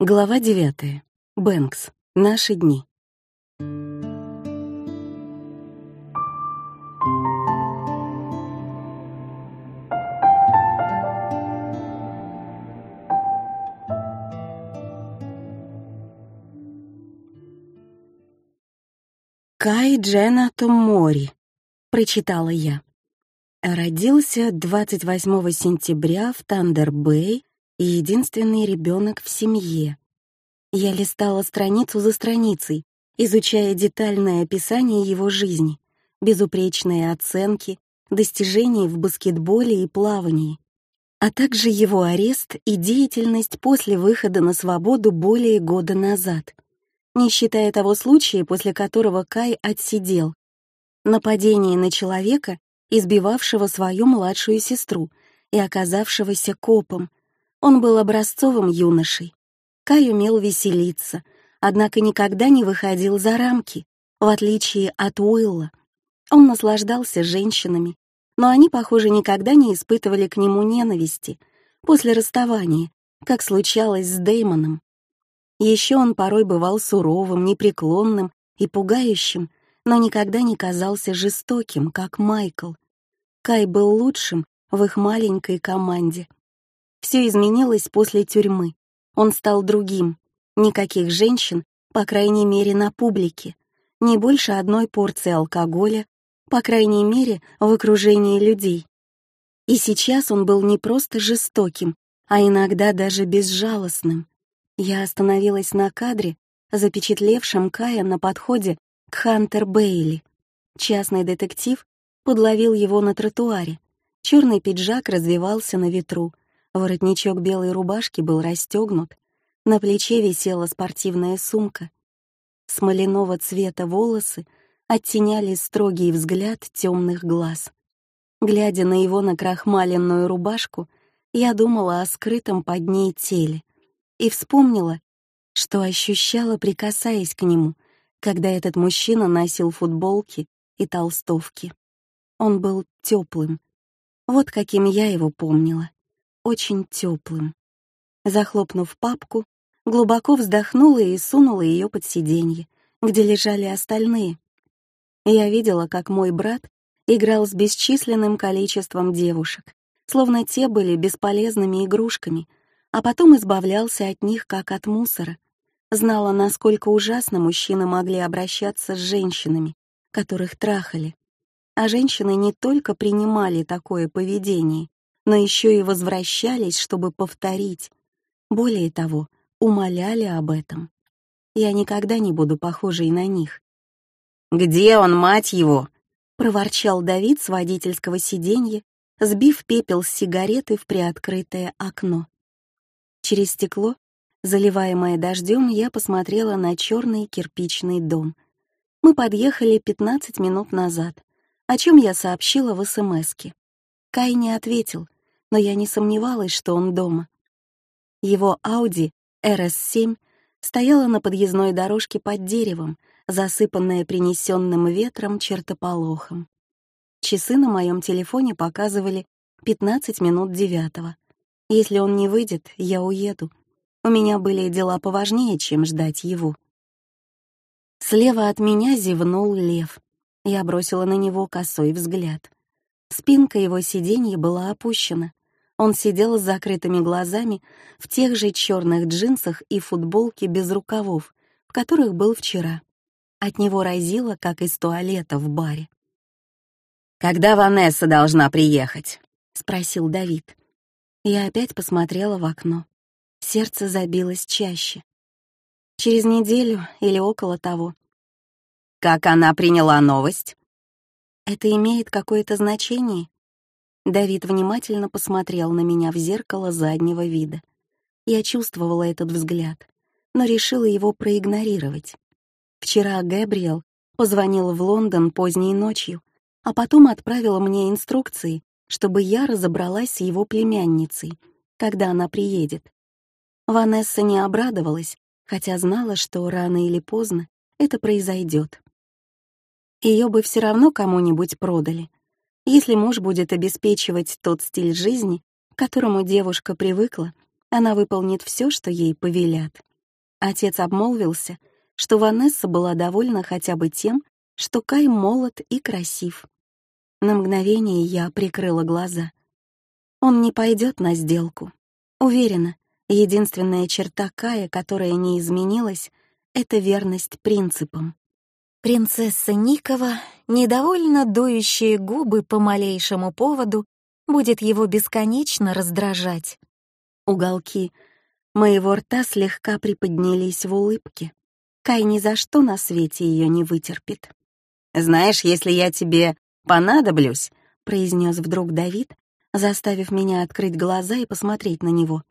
Глава 9. Бэнкс. Наши дни. Кай Дженато Мори, прочитала я. Родился 28 сентября в Тандер-Бэй и единственный ребенок в семье. Я листала страницу за страницей, изучая детальное описание его жизни, безупречные оценки, достижения в баскетболе и плавании, а также его арест и деятельность после выхода на свободу более года назад, не считая того случая, после которого Кай отсидел. Нападение на человека, избивавшего свою младшую сестру и оказавшегося копом. Он был образцовым юношей. Кай умел веселиться, однако никогда не выходил за рамки, в отличие от Уилла. Он наслаждался женщинами, но они, похоже, никогда не испытывали к нему ненависти после расставания, как случалось с Деймоном. Еще он порой бывал суровым, непреклонным и пугающим, но никогда не казался жестоким, как Майкл. Кай был лучшим в их маленькой команде. Все изменилось после тюрьмы. Он стал другим. Никаких женщин, по крайней мере, на публике. Не больше одной порции алкоголя, по крайней мере, в окружении людей. И сейчас он был не просто жестоким, а иногда даже безжалостным. Я остановилась на кадре, запечатлевшем Кая на подходе к Хантер Бейли. Частный детектив подловил его на тротуаре. Черный пиджак развивался на ветру, воротничок белой рубашки был расстегнут, на плече висела спортивная сумка. Смоляного цвета волосы оттеняли строгий взгляд темных глаз. Глядя на его накрахмаленную рубашку, я думала о скрытом под ней теле и вспомнила, что ощущала, прикасаясь к нему, когда этот мужчина носил футболки и толстовки. Он был теплым. Вот каким я его помнила. Очень теплым. Захлопнув папку, глубоко вздохнула и сунула ее под сиденье, где лежали остальные. Я видела, как мой брат играл с бесчисленным количеством девушек, словно те были бесполезными игрушками, а потом избавлялся от них, как от мусора. Знала, насколько ужасно мужчины могли обращаться с женщинами, которых трахали а женщины не только принимали такое поведение, но еще и возвращались, чтобы повторить. Более того, умоляли об этом. Я никогда не буду похожей на них. «Где он, мать его?» — проворчал Давид с водительского сиденья, сбив пепел с сигареты в приоткрытое окно. Через стекло, заливаемое дождем, я посмотрела на черный кирпичный дом. Мы подъехали 15 минут назад о чем я сообщила в СМСке. Кай не ответил, но я не сомневалась, что он дома. Его Audi RS7 стояла на подъездной дорожке под деревом, засыпанная принесенным ветром чертополохом. Часы на моем телефоне показывали 15 минут девятого. Если он не выйдет, я уеду. У меня были дела поважнее, чем ждать его. Слева от меня зевнул лев. Я бросила на него косой взгляд. Спинка его сиденья была опущена. Он сидел с закрытыми глазами в тех же черных джинсах и футболке без рукавов, в которых был вчера. От него разило, как из туалета в баре. «Когда Ванесса должна приехать?» — спросил Давид. Я опять посмотрела в окно. Сердце забилось чаще. Через неделю или около того как она приняла новость? Это имеет какое-то значение? Давид внимательно посмотрел на меня в зеркало заднего вида. Я чувствовала этот взгляд, но решила его проигнорировать. Вчера Гэбриэл позвонила в Лондон поздней ночью, а потом отправила мне инструкции, чтобы я разобралась с его племянницей, когда она приедет. Ванесса не обрадовалась, хотя знала, что рано или поздно это произойдет. Ее бы все равно кому-нибудь продали. Если муж будет обеспечивать тот стиль жизни, к которому девушка привыкла, она выполнит все, что ей повелят. Отец обмолвился, что Ванесса была довольна хотя бы тем, что Кай молод и красив. На мгновение я прикрыла глаза. Он не пойдет на сделку. Уверена, единственная черта Кая, которая не изменилась, — это верность принципам. Принцесса Никова, недовольно дующие губы по малейшему поводу, будет его бесконечно раздражать. Уголки моего рта слегка приподнялись в улыбке. Кай ни за что на свете ее не вытерпит. «Знаешь, если я тебе понадоблюсь», — произнес вдруг Давид, заставив меня открыть глаза и посмотреть на него.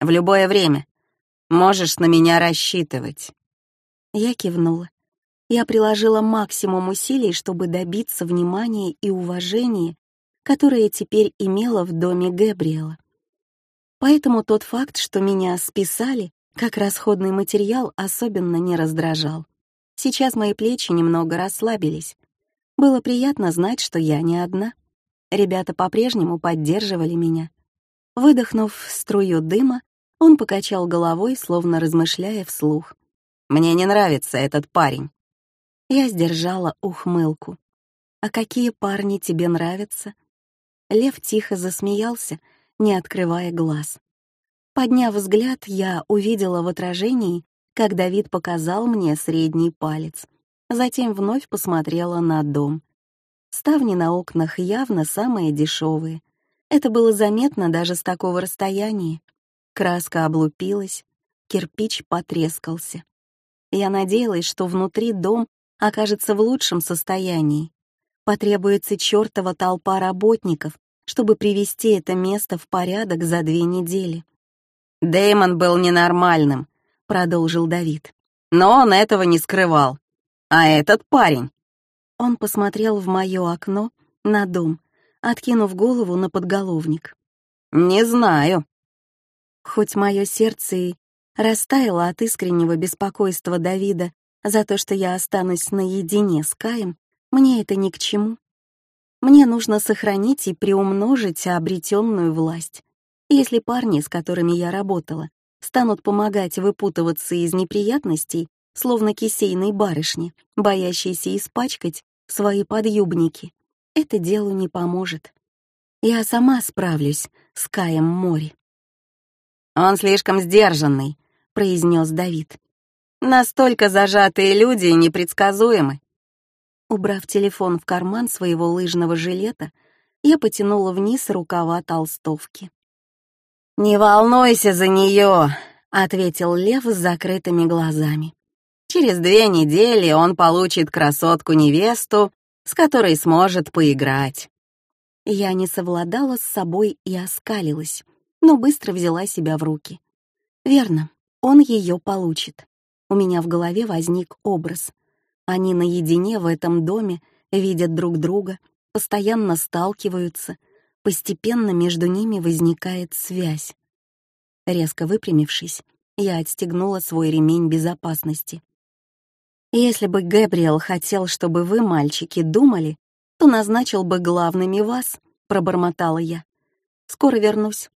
«В любое время. Можешь на меня рассчитывать». Я кивнула. Я приложила максимум усилий, чтобы добиться внимания и уважения, которое теперь имела в доме Габриэла. Поэтому тот факт, что меня списали, как расходный материал, особенно не раздражал. Сейчас мои плечи немного расслабились. Было приятно знать, что я не одна. Ребята по-прежнему поддерживали меня. Выдохнув струю дыма, он покачал головой, словно размышляя вслух. «Мне не нравится этот парень». Я сдержала ухмылку. «А какие парни тебе нравятся?» Лев тихо засмеялся, не открывая глаз. Подняв взгляд, я увидела в отражении, как Давид показал мне средний палец. Затем вновь посмотрела на дом. Ставни на окнах явно самые дешевые. Это было заметно даже с такого расстояния. Краска облупилась, кирпич потрескался. Я надеялась, что внутри дом окажется в лучшем состоянии. Потребуется чертова толпа работников, чтобы привести это место в порядок за две недели. Дэймон был ненормальным, продолжил Давид. Но он этого не скрывал. А этот парень? Он посмотрел в мое окно на дом, откинув голову на подголовник. Не знаю. Хоть мое сердце и растаяло от искреннего беспокойства Давида за то, что я останусь наедине с Каем, мне это ни к чему. Мне нужно сохранить и приумножить обретенную власть. Если парни, с которыми я работала, станут помогать выпутываться из неприятностей, словно кисейной барышни, боящиеся испачкать свои подъюбники, это делу не поможет. Я сама справлюсь с Каем Мори. «Он слишком сдержанный», — произнес Давид. «Настолько зажатые люди и непредсказуемы. Убрав телефон в карман своего лыжного жилета, я потянула вниз рукава толстовки. «Не волнуйся за нее», — ответил Лев с закрытыми глазами. «Через две недели он получит красотку-невесту, с которой сможет поиграть». Я не совладала с собой и оскалилась, но быстро взяла себя в руки. Верно, он ее получит. У меня в голове возник образ. Они наедине в этом доме видят друг друга, постоянно сталкиваются, постепенно между ними возникает связь. Резко выпрямившись, я отстегнула свой ремень безопасности. Если бы Гэбриэл хотел, чтобы вы, мальчики, думали, то назначил бы главными вас, пробормотала я. Скоро вернусь.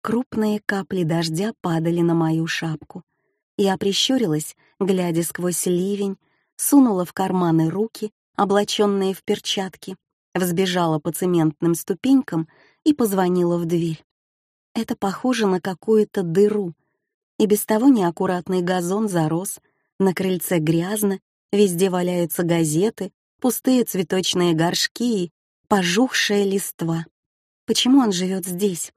Крупные капли дождя падали на мою шапку. Я прищурилась, глядя сквозь ливень, сунула в карманы руки, облаченные в перчатки, взбежала по цементным ступенькам и позвонила в дверь. Это похоже на какую-то дыру. И без того неаккуратный газон зарос, на крыльце грязно, везде валяются газеты, пустые цветочные горшки и пожухшая листва. Почему он живет здесь?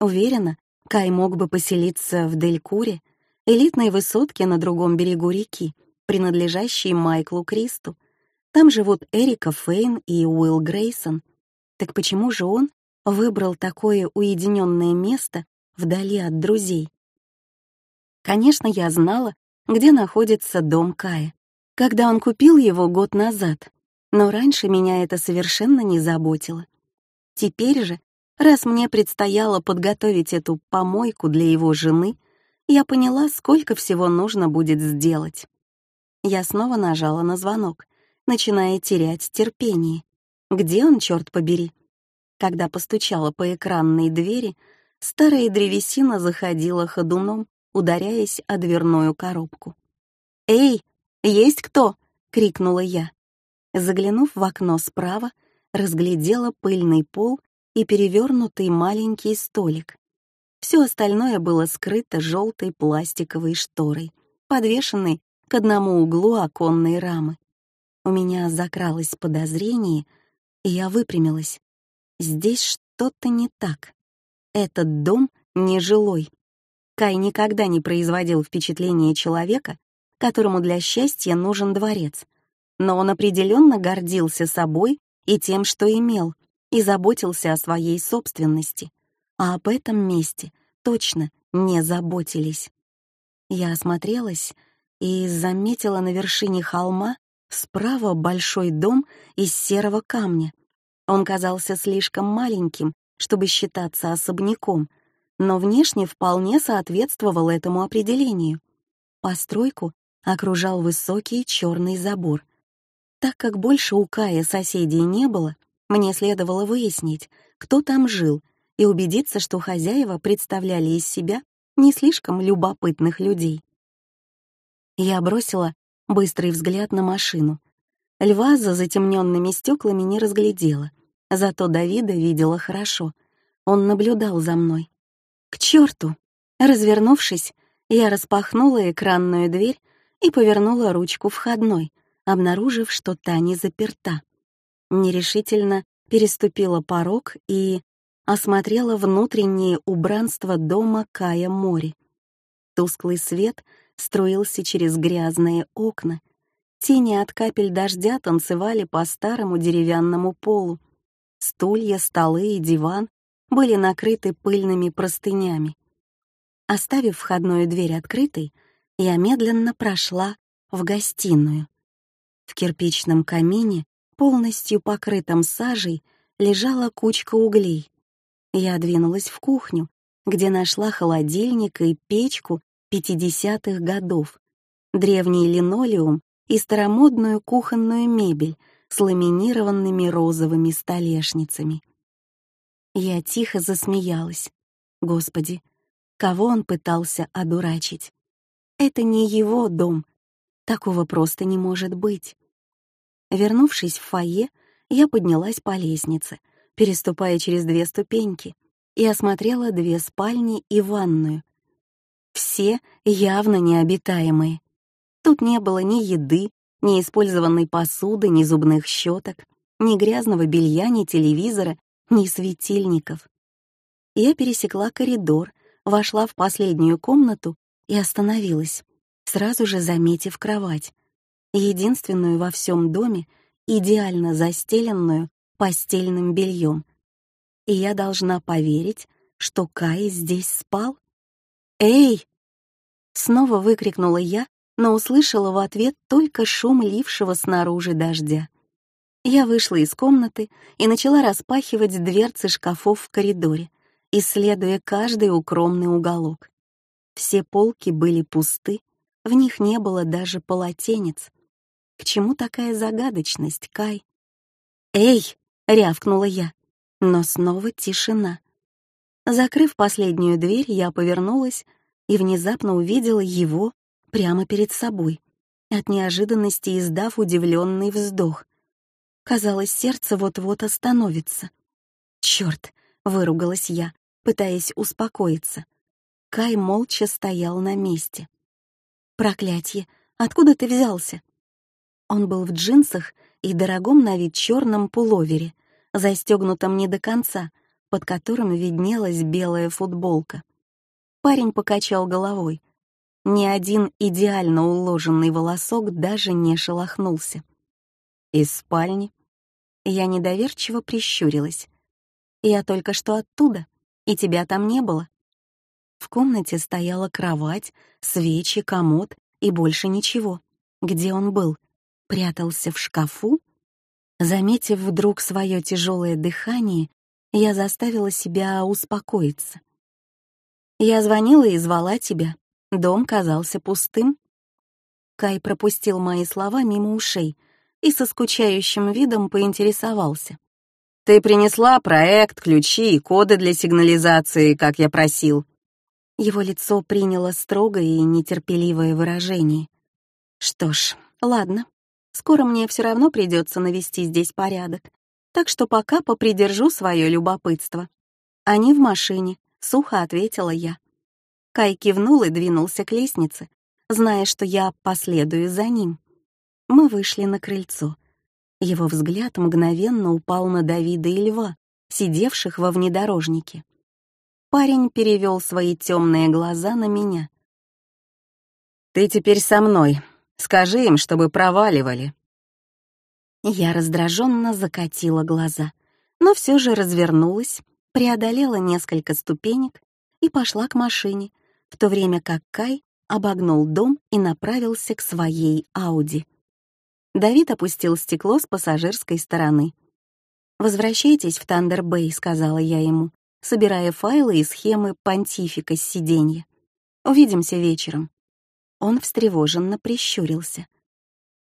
Уверена, Кай мог бы поселиться в Делькуре, элитной высотке на другом берегу реки, принадлежащий Майклу Кристу. Там живут Эрика Фейн и Уилл Грейсон. Так почему же он выбрал такое уединенное место вдали от друзей? Конечно, я знала, где находится дом Кая, когда он купил его год назад, но раньше меня это совершенно не заботило. Теперь же, раз мне предстояло подготовить эту помойку для его жены, я поняла, сколько всего нужно будет сделать. Я снова нажала на звонок, начиная терять терпение. Где он, черт побери? Когда постучала по экранной двери, старая древесина заходила ходуном, ударяясь о дверную коробку. «Эй, есть кто?» — крикнула я. Заглянув в окно справа, разглядела пыльный пол и перевернутый маленький столик. Все остальное было скрыто желтой пластиковой шторой, подвешенной к одному углу оконной рамы. У меня закралось подозрение, и я выпрямилась. Здесь что-то не так. Этот дом нежилой. Кай никогда не производил впечатления человека, которому для счастья нужен дворец. Но он определенно гордился собой и тем, что имел, и заботился о своей собственности. А об этом месте точно не заботились. Я осмотрелась и заметила на вершине холма справа большой дом из серого камня. Он казался слишком маленьким, чтобы считаться особняком, но внешне вполне соответствовал этому определению. Постройку окружал высокий черный забор. Так как больше у Кая соседей не было, мне следовало выяснить, кто там жил, и убедиться, что хозяева представляли из себя не слишком любопытных людей. Я бросила быстрый взгляд на машину. Льва за затемненными стеклами не разглядела, зато Давида видела хорошо. Он наблюдал за мной. К черту! Развернувшись, я распахнула экранную дверь и повернула ручку входной, обнаружив, что та не заперта. Нерешительно переступила порог и осмотрела внутреннее убранство дома Кая Мори. Тусклый свет струился через грязные окна. Тени от капель дождя танцевали по старому деревянному полу. Стулья, столы и диван были накрыты пыльными простынями. Оставив входную дверь открытой, я медленно прошла в гостиную. В кирпичном камине, полностью покрытом сажей, лежала кучка углей. Я двинулась в кухню, где нашла холодильник и печку 50-х годов, древний линолеум и старомодную кухонную мебель с ламинированными розовыми столешницами. Я тихо засмеялась. Господи, кого он пытался одурачить? Это не его дом. Такого просто не может быть. Вернувшись в фойе, я поднялась по лестнице, переступая через две ступеньки, и осмотрела две спальни и ванную, все явно необитаемые. Тут не было ни еды, ни использованной посуды, ни зубных щеток, ни грязного белья, ни телевизора, ни светильников. Я пересекла коридор, вошла в последнюю комнату и остановилась, сразу же заметив кровать, единственную во всем доме, идеально застеленную постельным бельем. И я должна поверить, что Кай здесь спал? «Эй!» Снова выкрикнула я, но услышала в ответ только шум лившего снаружи дождя. Я вышла из комнаты и начала распахивать дверцы шкафов в коридоре, исследуя каждый укромный уголок. Все полки были пусты, в них не было даже полотенец. К чему такая загадочность, Кай? «Эй!» — рявкнула я, но снова тишина. Закрыв последнюю дверь, я повернулась и внезапно увидела его прямо перед собой, от неожиданности издав удивленный вздох. Казалось, сердце вот-вот остановится. «Черт!» — выругалась я, пытаясь успокоиться. Кай молча стоял на месте. «Проклятье! Откуда ты взялся?» Он был в джинсах и дорогом на вид черном пуловере, застегнутом не до конца — под которым виднелась белая футболка. Парень покачал головой. Ни один идеально уложенный волосок даже не шелохнулся. Из спальни я недоверчиво прищурилась. Я только что оттуда, и тебя там не было. В комнате стояла кровать, свечи, комод и больше ничего. Где он был? Прятался в шкафу? Заметив вдруг свое тяжелое дыхание, я заставила себя успокоиться. Я звонила и звала тебя. Дом казался пустым. Кай пропустил мои слова мимо ушей и со скучающим видом поинтересовался. «Ты принесла проект, ключи и коды для сигнализации, как я просил». Его лицо приняло строгое и нетерпеливое выражение. Что ж, ладно. Скоро мне все равно придется навести здесь порядок, так что пока попридержу свое любопытство. Они в машине, сухо ответила я. Кай кивнул и двинулся к лестнице, зная, что я последую за ним. Мы вышли на крыльцо. Его взгляд мгновенно упал на Давида и Льва, сидевших во внедорожнике. Парень перевел свои темные глаза на меня. «Ты теперь со мной. Скажи им, чтобы проваливали». Я раздраженно закатила глаза, но все же развернулась, преодолела несколько ступенек и пошла к машине, в то время как Кай обогнул дом и направился к своей Ауди. Давид опустил стекло с пассажирской стороны. «Возвращайтесь в Тандер-Бэй», — сказала я ему собирая файлы и схемы понтифика с сиденья. «Увидимся вечером». Он встревоженно прищурился.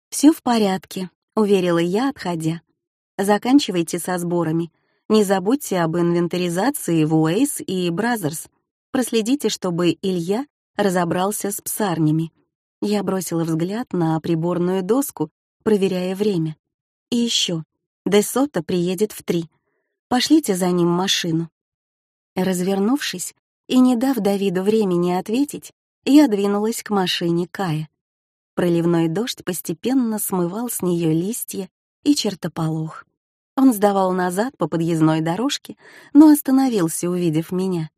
«Все в порядке», — уверила я, отходя. «Заканчивайте со сборами. Не забудьте об инвентаризации в Уэйс и Бразерс. Проследите, чтобы Илья разобрался с псарнями». Я бросила взгляд на приборную доску, проверяя время. «И еще. Десота приедет в три. Пошлите за ним машину». Развернувшись и не дав Давиду времени ответить, я двинулась к машине Кая. Проливной дождь постепенно смывал с нее листья и чертополох. Он сдавал назад по подъездной дорожке, но остановился, увидев меня.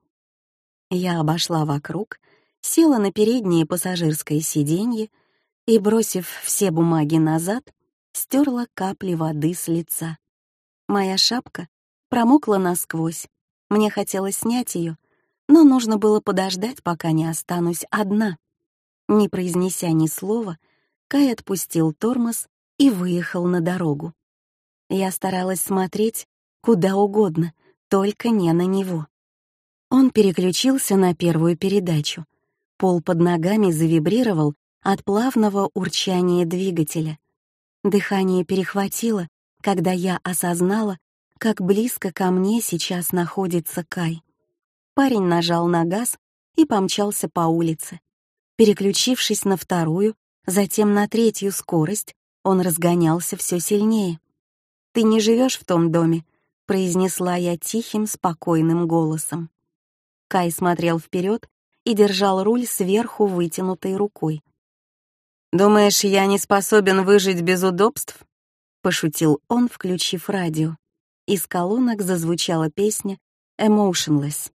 Я обошла вокруг, села на переднее пассажирское сиденье и, бросив все бумаги назад, стерла капли воды с лица. Моя шапка промокла насквозь, мне хотелось снять ее, но нужно было подождать, пока не останусь одна. Не произнеся ни слова, Кай отпустил тормоз и выехал на дорогу. Я старалась смотреть куда угодно, только не на него. Он переключился на первую передачу. Пол под ногами завибрировал от плавного урчания двигателя. Дыхание перехватило, когда я осознала, как близко ко мне сейчас находится Кай. Парень нажал на газ и помчался по улице. Переключившись на вторую, затем на третью скорость, он разгонялся все сильнее. «Ты не живешь в том доме», — произнесла я тихим, спокойным голосом. Кай смотрел вперед и держал руль сверху вытянутой рукой. «Думаешь, я не способен выжить без удобств?» — пошутил он, включив радио. Из колонок зазвучала песня «Emotionless».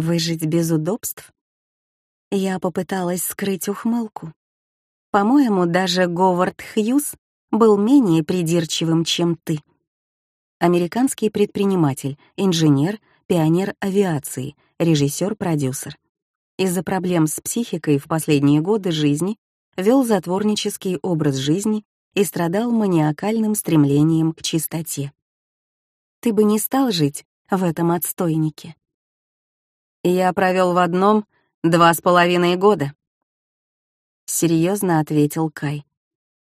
«Выжить без удобств?» Я попыталась скрыть ухмылку. По-моему, даже Говард Хьюз был менее придирчивым, чем ты. Американский предприниматель, инженер, пионер авиации, режиссер-продюсер. Из-за проблем с психикой в последние годы жизни вел затворнический образ жизни и страдал маниакальным стремлением к чистоте ты бы не стал жить в этом отстойнике. Я провел в одном два с половиной года. Серьезно ответил Кай.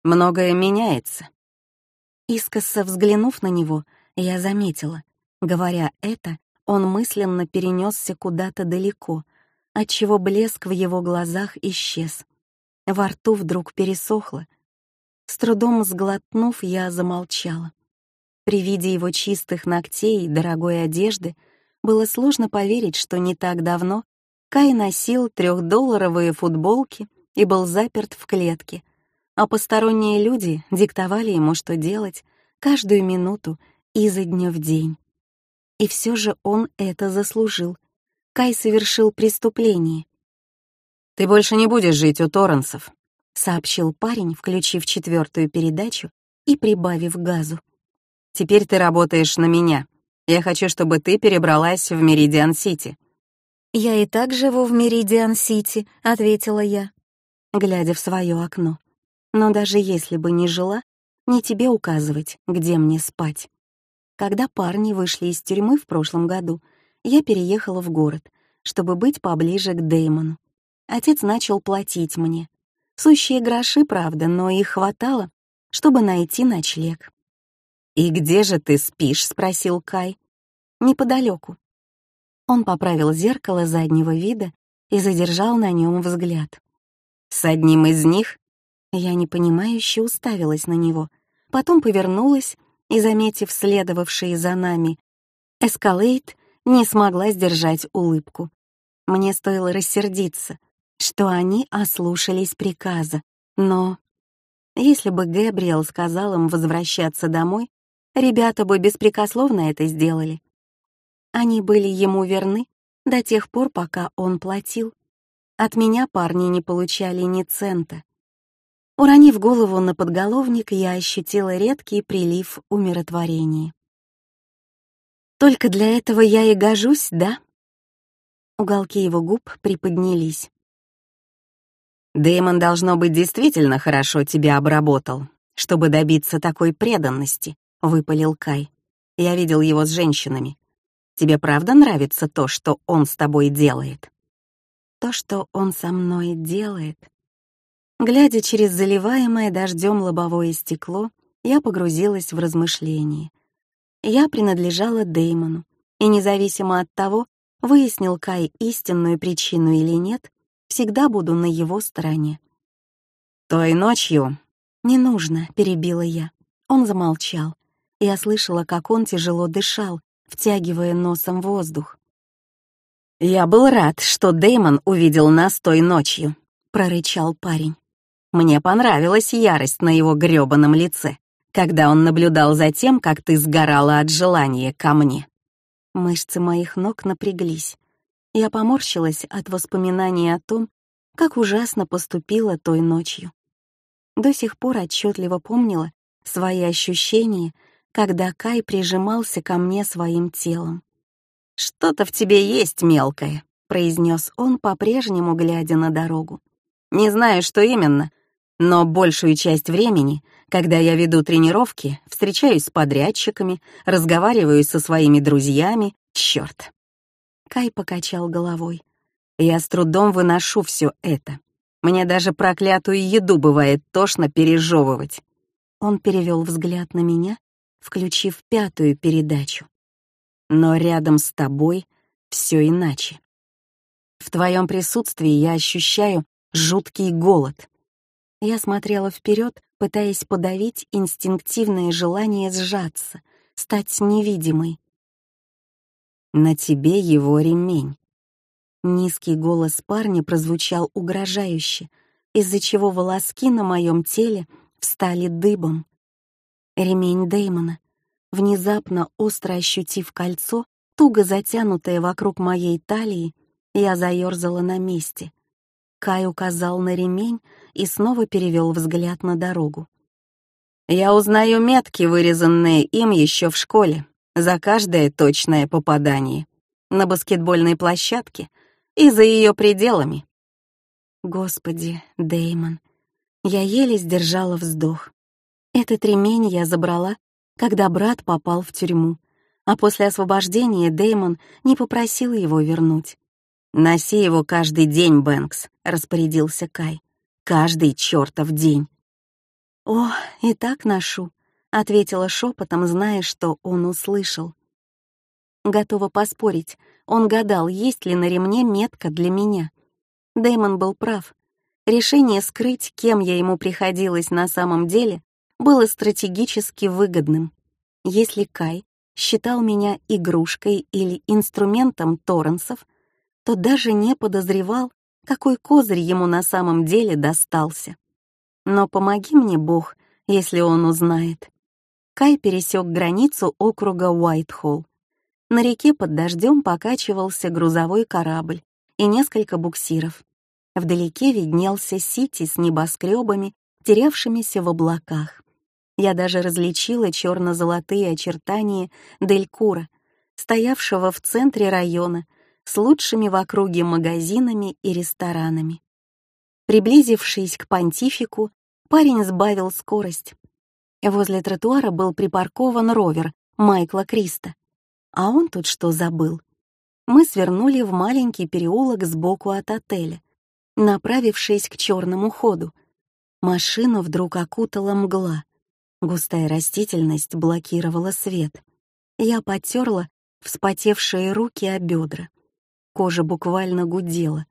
Многое меняется. Искоса взглянув на него, я заметила. Говоря это, он мысленно перенесся куда-то далеко, отчего блеск в его глазах исчез. Во рту вдруг пересохло. С трудом сглотнув, я замолчала. При виде его чистых ногтей и дорогой одежды было сложно поверить, что не так давно Кай носил трехдолларовые футболки и был заперт в клетке, а посторонние люди диктовали ему, что делать, каждую минуту изо дня в день. И все же он это заслужил. Кай совершил преступление. «Ты больше не будешь жить у Торренсов», — сообщил парень, включив четвертую передачу и прибавив газу. Теперь ты работаешь на меня. Я хочу, чтобы ты перебралась в Меридиан-Сити». «Я и так живу в Меридиан-Сити», — ответила я, глядя в свое окно. «Но даже если бы не жила, не тебе указывать, где мне спать». Когда парни вышли из тюрьмы в прошлом году, я переехала в город, чтобы быть поближе к Деймону. Отец начал платить мне. Сущие гроши, правда, но их хватало, чтобы найти ночлег. «И где же ты спишь?» — спросил Кай. «Неподалеку». Он поправил зеркало заднего вида и задержал на нем взгляд. «С одним из них?» Я непонимающе уставилась на него, потом повернулась и, заметив следовавшие за нами, эскалейт не смогла сдержать улыбку. Мне стоило рассердиться, что они ослушались приказа, но... Если бы Гэбриэл сказал им возвращаться домой, ребята бы беспрекословно это сделали. Они были ему верны до тех пор, пока он платил. От меня парни не получали ни цента. Уронив голову на подголовник, я ощутила редкий прилив умиротворения. «Только для этого я и гожусь, да?» Уголки его губ приподнялись. Дэймон, должно быть, действительно хорошо тебя обработал, чтобы добиться такой преданности», — выпалил Кай. «Я видел его с женщинами. Тебе правда нравится то, что он с тобой делает?» То, что он со мной делает. Глядя через заливаемое дождем лобовое стекло, я погрузилась в размышления. Я принадлежала Деймону, и независимо от того, выяснил Кай истинную причину или нет, всегда буду на его стороне. «Той ночью...» «Не нужно», — перебила я. Он замолчал. Я слышала, как он тяжело дышал, втягивая носом воздух. «Я был рад, что Деймон увидел нас той ночью», — прорычал парень. «Мне понравилась ярость на его грёбаном лице, когда он наблюдал за тем, как ты сгорала от желания ко мне». Мышцы моих ног напряглись. Я поморщилась от воспоминаний о том, как ужасно поступила той ночью. До сих пор отчетливо помнила свои ощущения когда Кай прижимался ко мне своим телом. «Что-то в тебе есть мелкое», — произнес он, по-прежнему глядя на дорогу. «Не знаю, что именно, но большую часть времени, когда я веду тренировки, встречаюсь с подрядчиками, разговариваю со своими друзьями, черт. Кай покачал головой. «Я с трудом выношу все это. Мне даже проклятую еду бывает тошно пережевывать». Он перевел взгляд на меня, включив пятую передачу. Но рядом с тобой все иначе. В твоем присутствии я ощущаю жуткий голод. Я смотрела вперед, пытаясь подавить инстинктивное желание сжаться, стать невидимой. На тебе его ремень. Низкий голос парня прозвучал угрожающе, из-за чего волоски на моем теле встали дыбом. Ремень Дэймона. Внезапно остро ощутив кольцо, туго затянутое вокруг моей талии, я заерзала на месте. Кай указал на ремень и снова перевел взгляд на дорогу. «Я узнаю метки, вырезанные им еще в школе, за каждое точное попадание. На баскетбольной площадке и за ее пределами». Господи, Деймон, я еле сдержала вздох. Этот ремень я забрала, когда брат попал в тюрьму, а после освобождения Деймон не попросил его вернуть. «Носи его каждый день, Бэнкс», — распорядился Кай. «Каждый чертов день». «О, и так ношу», — ответила шепотом, зная, что он услышал. Готова поспорить, он гадал, есть ли на ремне метка для меня. Дэймон был прав. Решение скрыть, кем я ему приходилась на самом деле, было стратегически выгодным. Если Кай считал меня игрушкой или инструментом Торренсов, то даже не подозревал, какой козырь ему на самом деле достался. Но помоги мне, Бог, если он узнает. Кай пересек границу округа Уайтхолл. На реке под дождем покачивался грузовой корабль и несколько буксиров. Вдалеке виднелся Сити с небоскребами, терявшимися в облаках. Я даже различила черно-золотые очертания Делькура, стоявшего в центре района, с лучшими в округе магазинами и ресторанами. Приблизившись к понтифику, парень сбавил скорость. Возле тротуара был припаркован ровер Майкла Криста. А он тут что забыл? Мы свернули в маленький переулок сбоку от отеля, направившись к черному ходу. Машину вдруг окутала мгла — Густая растительность блокировала свет. Я потерла вспотевшие руки о бедра. кожа буквально гудела.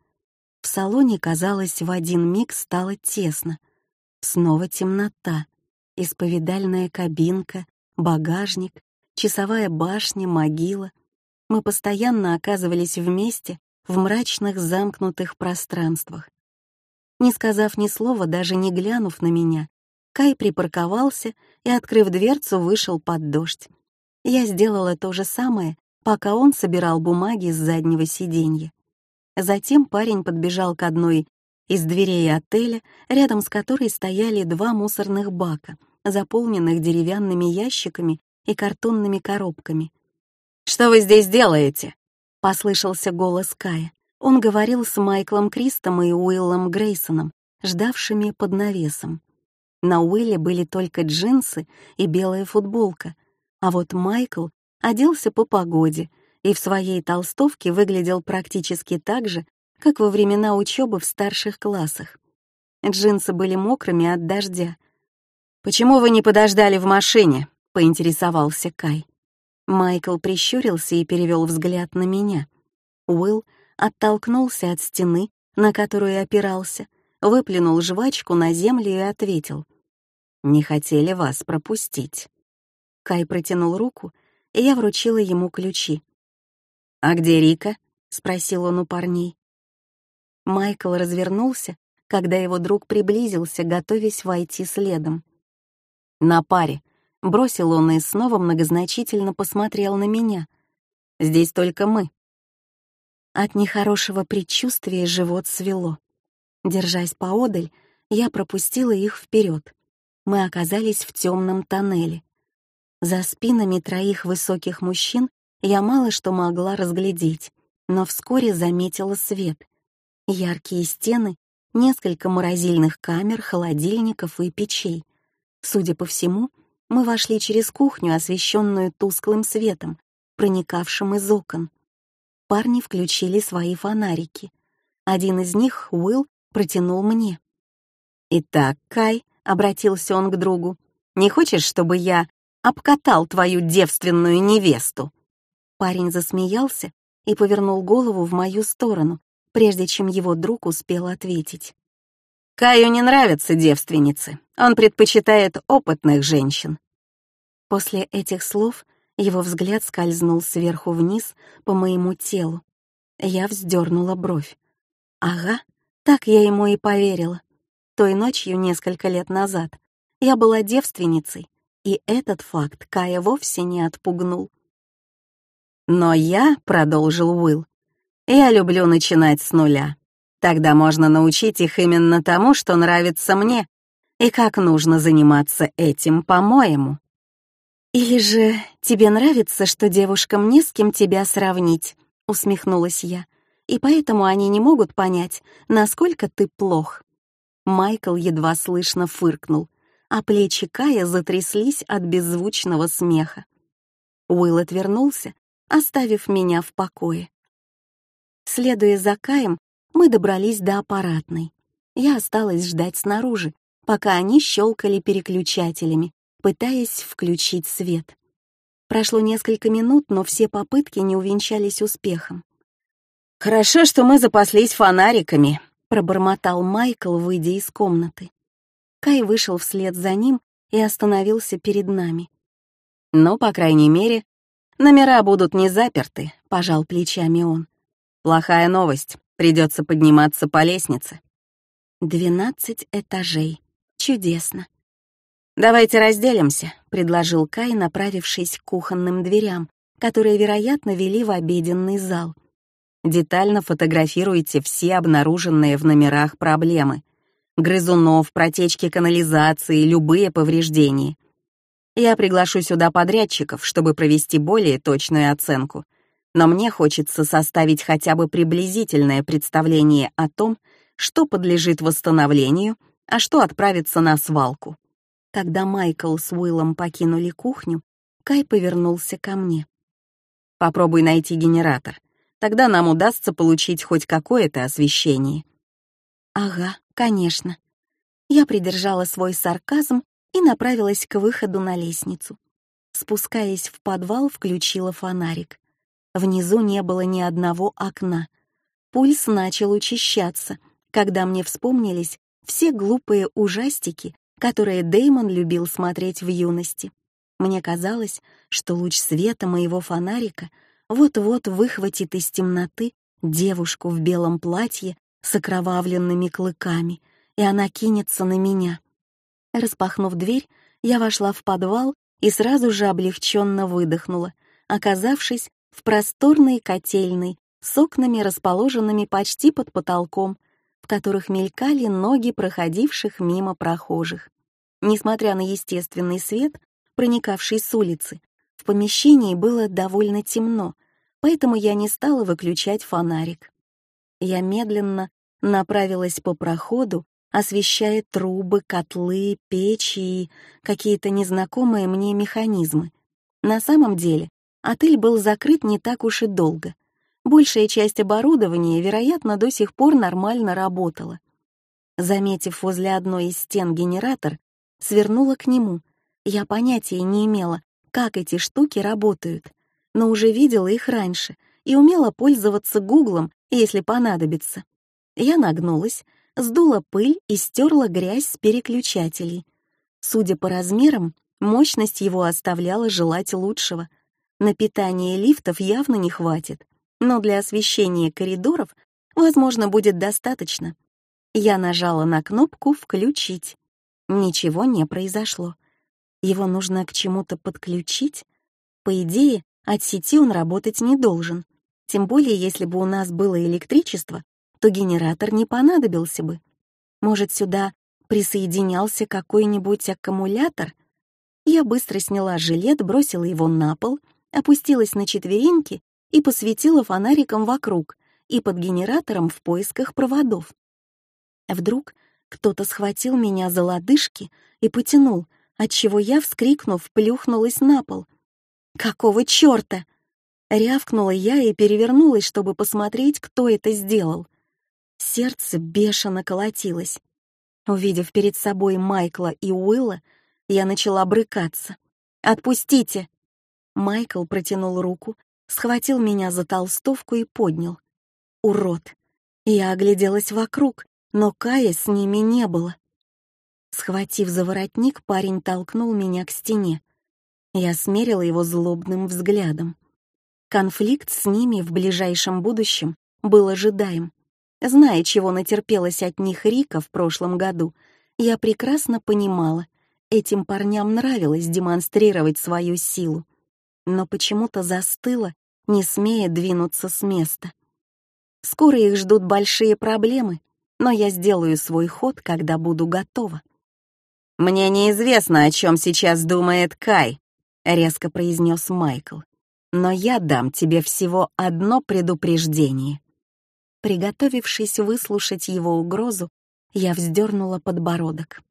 В салоне, казалось, в один миг стало тесно. Снова темнота, исповедальная кабинка, багажник, часовая башня, могила. Мы постоянно оказывались вместе в мрачных замкнутых пространствах. Не сказав ни слова, даже не глянув на меня, Кай припарковался и, открыв дверцу, вышел под дождь. Я сделала то же самое, пока он собирал бумаги с заднего сиденья. Затем парень подбежал к одной из дверей отеля, рядом с которой стояли два мусорных бака, заполненных деревянными ящиками и картонными коробками. «Что вы здесь делаете?» — послышался голос Кая. Он говорил с Майклом Кристом и Уиллом Грейсоном, ждавшими под навесом. На Уилле были только джинсы и белая футболка, а вот Майкл оделся по погоде и в своей толстовке выглядел практически так же, как во времена учебы в старших классах. Джинсы были мокрыми от дождя. «Почему вы не подождали в машине?» — поинтересовался Кай. Майкл прищурился и перевел взгляд на меня. Уилл оттолкнулся от стены, на которую опирался, выплюнул жвачку на землю и ответил. «Не хотели вас пропустить». Кай протянул руку, и я вручила ему ключи. «А где Рика?» — спросил он у парней. Майкл развернулся, когда его друг приблизился, готовясь войти следом. «На паре», — бросил он и снова многозначительно посмотрел на меня. «Здесь только мы». От нехорошего предчувствия живот свело. Держась поодаль, я пропустила их вперед. Мы оказались в темном тоннеле. За спинами троих высоких мужчин я мало что могла разглядеть, но вскоре заметила свет. Яркие стены, несколько морозильных камер, холодильников и печей. Судя по всему, мы вошли через кухню, освещенную тусклым светом, проникавшим из окон парни включили свои фонарики. Один из них, Уилл, протянул мне. «Итак, Кай», — обратился он к другу, — «не хочешь, чтобы я обкатал твою девственную невесту?» Парень засмеялся и повернул голову в мою сторону, прежде чем его друг успел ответить. «Каю не нравятся девственницы. Он предпочитает опытных женщин». После этих слов его взгляд скользнул сверху вниз по моему телу. Я вздернула бровь. Ага, так я ему и поверила. Той ночью, несколько лет назад, я была девственницей, и этот факт Кая вовсе не отпугнул. «Но я», — продолжил Уилл, — «я люблю начинать с нуля. Тогда можно научить их именно тому, что нравится мне, и как нужно заниматься этим, по-моему». «Или же тебе нравится, что девушкам не с кем тебя сравнить?» — усмехнулась я. «И поэтому они не могут понять, насколько ты плох». Майкл едва слышно фыркнул, а плечи Кая затряслись от беззвучного смеха. Уилл отвернулся, оставив меня в покое. Следуя за Каем, мы добрались до аппаратной. Я осталась ждать снаружи, пока они щелкали переключателями, пытаясь включить свет. Прошло несколько минут, но все попытки не увенчались успехом. «Хорошо, что мы запаслись фонариками», — пробормотал Майкл, выйдя из комнаты. Кай вышел вслед за ним и остановился перед нами. «Ну, по крайней мере, номера будут не заперты», — пожал плечами он. «Плохая новость, придется подниматься по лестнице». «Двенадцать этажей. Чудесно. «Давайте разделимся», — предложил Кай, направившись к кухонным дверям, которые, вероятно, вели в обеденный зал. «Детально фотографируйте все обнаруженные в номерах проблемы. Грызунов, протечки канализации, любые повреждения. Я приглашу сюда подрядчиков, чтобы провести более точную оценку. Но мне хочется составить хотя бы приблизительное представление о том, что подлежит восстановлению, а что отправится на свалку. Когда Майкл с Уиллом покинули кухню, Кай повернулся ко мне. «Попробуй найти генератор. Тогда нам удастся получить хоть какое-то освещение». «Ага, конечно». Я придержала свой сарказм и направилась к выходу на лестницу. Спускаясь в подвал, включила фонарик. Внизу не было ни одного окна — Пульс начал учащаться, когда мне вспомнились все глупые ужастики, которые Деймон любил смотреть в юности. Мне казалось, что луч света моего фонарика вот-вот выхватит из темноты девушку в белом платье с окровавленными клыками, и она кинется на меня. Распахнув дверь, я вошла в подвал и сразу же облегченно выдохнула, оказавшись в просторной котельной с окнами, расположенными почти под потолком, в которых мелькали ноги проходивших мимо прохожих. Несмотря на естественный свет, проникавший с улицы, в помещении было довольно темно, поэтому я не стала выключать фонарик. Я медленно направилась по проходу, освещая трубы, котлы, печи и какие-то незнакомые мне механизмы. На самом деле, отель был закрыт не так уж и долго. Большая часть оборудования, вероятно, до сих пор нормально работала. Заметив возле одной из стен генератор, свернула к нему. Я понятия не имела, как эти штуки работают, но уже видела их раньше и умела пользоваться гуглом, если понадобится. Я нагнулась, сдула пыль и стерла грязь с переключателей. Судя по размерам, мощность его оставляла желать лучшего. На питание лифтов явно не хватит, но для освещения коридоров, возможно, будет достаточно. Я нажала на кнопку «Включить». Ничего не произошло. Его нужно к чему-то подключить? По идее, от сети он работать не должен. Тем более, если бы у нас было электричество, то генератор не понадобился бы. Может, сюда присоединялся какой-нибудь аккумулятор? Я быстро сняла жилет, бросила его на пол, опустилась на четвереньки и посветила фонариком вокруг и под генератором в поисках проводов. Вдруг кто-то схватил меня за лодыжки и потянул, отчего я, вскрикнув, плюхнулась на пол. «Какого чёрта?» Рявкнула я и перевернулась, чтобы посмотреть, кто это сделал. Сердце бешено колотилось. Увидев перед собой Майкла и Уилла, я начала брыкаться. «Отпустите!» Майкл протянул руку, схватил меня за толстовку и поднял. «Урод!» Я огляделась вокруг, но Кая с ними не было. Схватив за воротник, парень толкнул меня к стене. Я смерила его злобным взглядом. Конфликт с ними в ближайшем будущем был ожидаем. Зная, чего натерпелась от них Рика в прошлом году, я прекрасно понимала, этим парням нравилось демонстрировать свою силу, но почему-то застыла, не смея двинуться с места. Скоро их ждут большие проблемы, но я сделаю свой ход, когда буду готова. «Мне неизвестно, о чем сейчас думает Кай», — резко произнес Майкл. «Но я дам тебе всего одно предупреждение. Приготовившись выслушать его угрозу, я вздернула подбородок.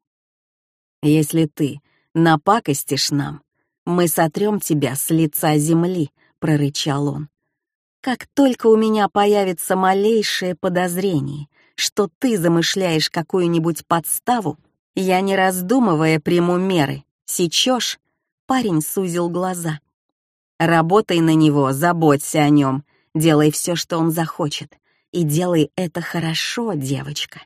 «Если ты напакостишь нам, мы сотрем тебя с лица земли», — прорычал он. «Как только у меня появится малейшее подозрение, что ты замышляешь какую-нибудь подставу, я, не раздумывая, приму меры. Сечешь?» Парень сузил глаза. «Работай на него, заботься о нем, делай все, что он захочет. И делай это хорошо, девочка.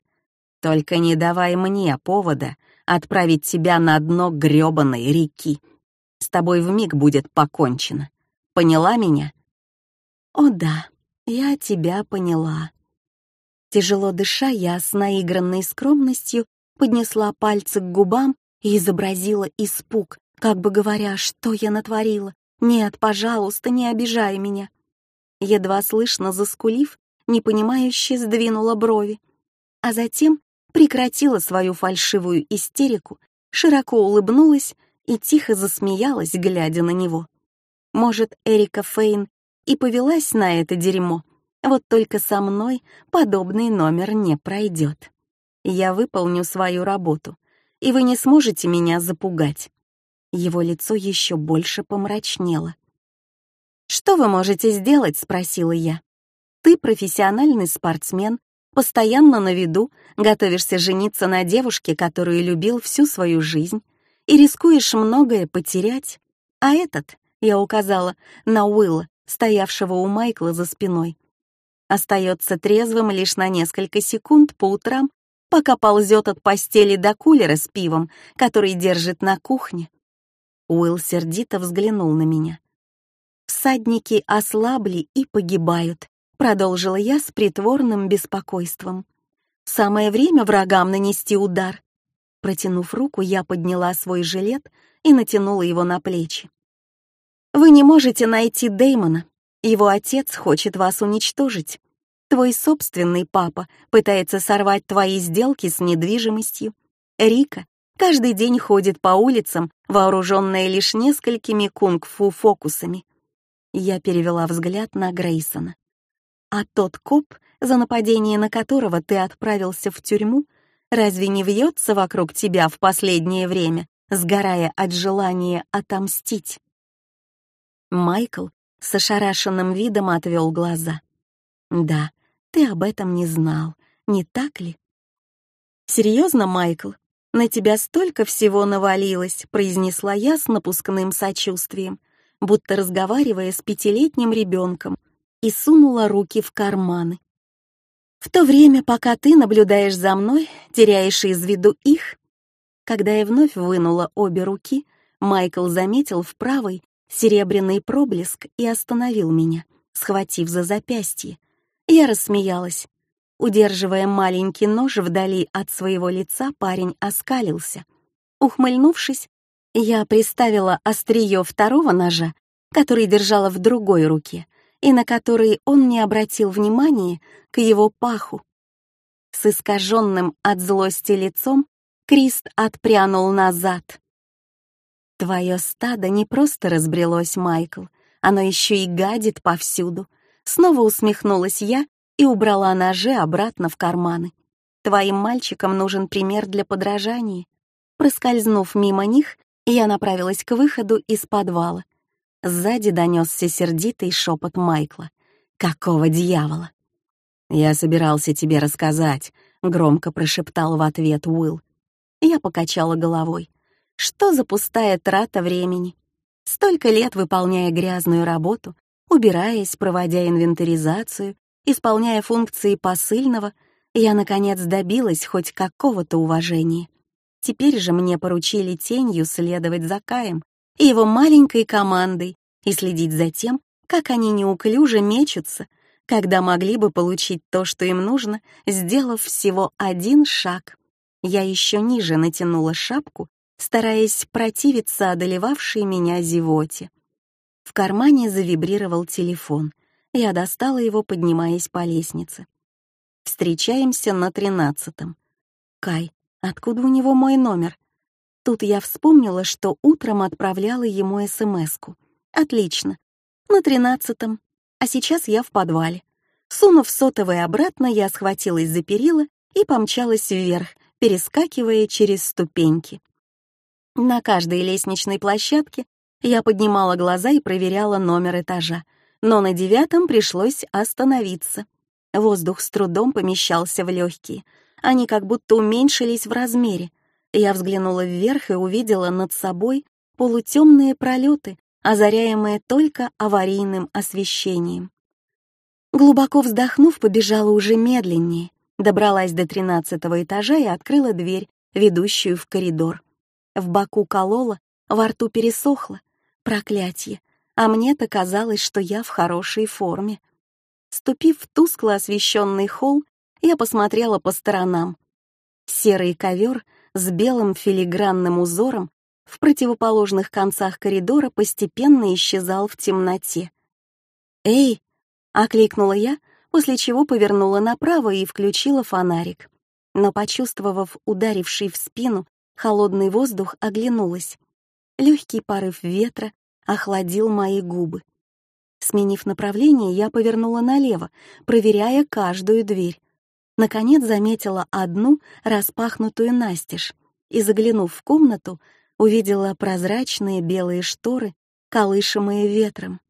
Только не давай мне повода отправить тебя на дно грёбаной реки. С тобой вмиг будет покончено. Поняла меня? О да, я тебя поняла. Тяжело дыша, я с наигранной скромностью поднесла пальцы к губам и изобразила испуг, как бы говоря, что я натворила. «Нет, пожалуйста, не обижай меня». Едва слышно заскулив, непонимающе сдвинула брови, а затем прекратила свою фальшивую истерику, широко улыбнулась и тихо засмеялась, глядя на него. Может, Эрика Фейн и повелась на это дерьмо, вот только со мной подобный номер не пройдет. Я выполню свою работу, и вы не сможете меня запугать. Его лицо еще больше помрачнело. «Что вы можете сделать?» — спросила я. Ты профессиональный спортсмен, постоянно на виду, готовишься жениться на девушке, которую любил всю свою жизнь, и рискуешь многое потерять. А этот, я указала на Уилла, стоявшего у Майкла за спиной, остается трезвым лишь на несколько секунд по утрам, пока ползет от постели до кулера с пивом, который держит на кухне. Уилл сердито взглянул на меня. «Всадники ослабли и погибают», — продолжила я с притворным беспокойством. «Самое время врагам нанести удар». Протянув руку, я подняла свой жилет и натянула его на плечи. «Вы не можете найти Дэймона. Его отец хочет вас уничтожить. Твой собственный папа пытается сорвать твои сделки с недвижимостью. Рика каждый день ходит по улицам, вооруженная лишь несколькими кунг-фу фокусами. Я перевела взгляд на Грейсона. А тот коп, за нападение на которого ты отправился в тюрьму, разве не вьется вокруг тебя в последнее время, сгорая от желания отомстить? Майкл с ошарашенным видом отвел глаза. Да, ты об этом не знал, не так ли? Серьезно, Майкл, на тебя столько всего навалилось, произнесла я с напускным сочувствием, будто разговаривая с пятилетним ребенком, и сунула руки в карманы. В то время, пока ты наблюдаешь за мной, теряешь из виду их. Когда я вновь вынула обе руки, Майкл заметил в правой серебряный проблеск и остановил меня, схватив за запястье. Я рассмеялась. Удерживая маленький нож вдали от своего лица, парень оскалился. Ухмыльнувшись, я приставила острие второго ножа, который держала в другой руке, и на который он не обратил внимания, к его паху. С искаженным от злости лицом Крист отпрянул назад. «Твое стадо не просто разбрелось, Майкл, оно еще и гадит повсюду», Снова усмехнулась я и убрала ножи обратно в карманы. Твоим мальчикам нужен пример для подражания. Проскользнув мимо них, я направилась к выходу из подвала. Сзади донесся сердитый шепот Майкла. «Какого дьявола?» «Я собирался тебе рассказать», — громко прошептал в ответ Уилл. Я покачала головой. «Что за пустая трата времени? Столько лет выполняя грязную работу, Убираясь, проводя инвентаризацию, исполняя функции посыльного, я, наконец, добилась хоть какого-то уважения. Теперь же мне поручили тенью следовать за Каем и его маленькой командой и следить за тем, как они неуклюже мечутся, когда могли бы получить то, что им нужно, сделав всего один шаг. Я еще ниже натянула шапку, стараясь противиться одолевавшей меня зевоте. В кармане завибрировал телефон. Я достала его, поднимаясь по лестнице. Встречаемся на тринадцатом. Кай, откуда у него мой номер? Тут я вспомнила, что утром отправляла ему СМСку. Отлично. На тринадцатом. А сейчас я в подвале. Сунув сотовый обратно, я схватилась за перила и помчалась вверх, перескакивая через ступеньки. На каждой лестничной площадке я поднимала глаза и проверяла номер этажа, но на девятом пришлось остановиться. Воздух с трудом помещался в легкие. Они как будто уменьшились в размере. Я взглянула вверх и увидела над собой полутемные пролеты, озаряемые только аварийным освещением. Глубоко вздохнув, побежала уже медленнее, добралась до тринадцатого этажа и открыла дверь, ведущую в коридор. В боку колола, во рту пересохло, Проклятье! А мне-то казалось, что я в хорошей форме. Ступив в тускло освещенный холл, я посмотрела по сторонам. Серый ковер с белым филигранным узором в противоположных концах коридора постепенно исчезал в темноте. «Эй!» — окликнула я, после чего повернула направо и включила фонарик. Но, почувствовав ударивший в спину холодный воздух, оглянулась. Легкий порыв ветра охладил мои губы. Сменив направление, я повернула налево, проверяя каждую дверь. Наконец заметила одну, распахнутую настежь, и, заглянув в комнату, увидела прозрачные белые шторы, колышемые ветром.